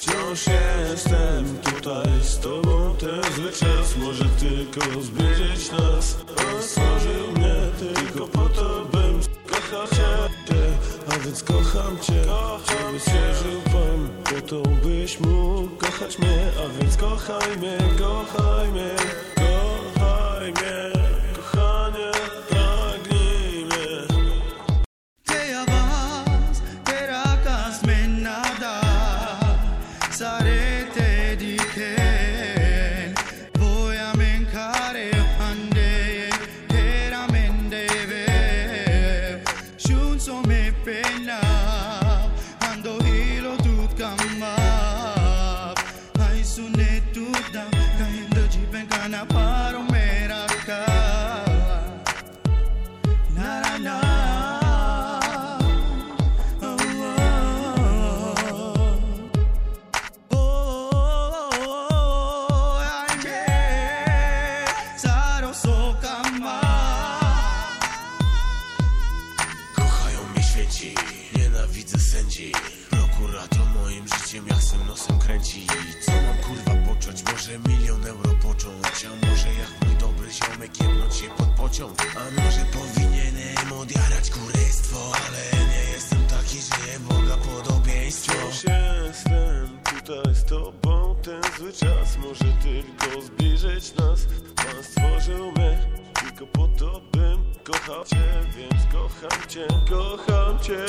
Wciąż jestem tutaj z tobą ten zły czas Może tylko zbliżyć nas. On stworzył mnie tylko po to, bym kochał cię A więc kocham cię, żeby stworzył Pan. Po to byś mógł kochać mnie. A więc kochaj mnie Kochaj pena Ando ilo tut kamap Hai sunetul dam Ka hindi jipen kanapa Święci, nienawidzę sędzi. Prokurator moim życiem jasnym nosem kręci. Co mam kurwa począć? Może milion euro począć A może jak mój dobry ziomek jebnąć się pod pociąg? A może powinienem odjarać kurystwo Ale nie jestem taki, że Boga podobieństwo. Wciąż jestem tutaj z tobą Ten zły czas? Może tylko zbliżyć nas Pan stworzył mnie kochał cię Więc kocham cię, kocham cię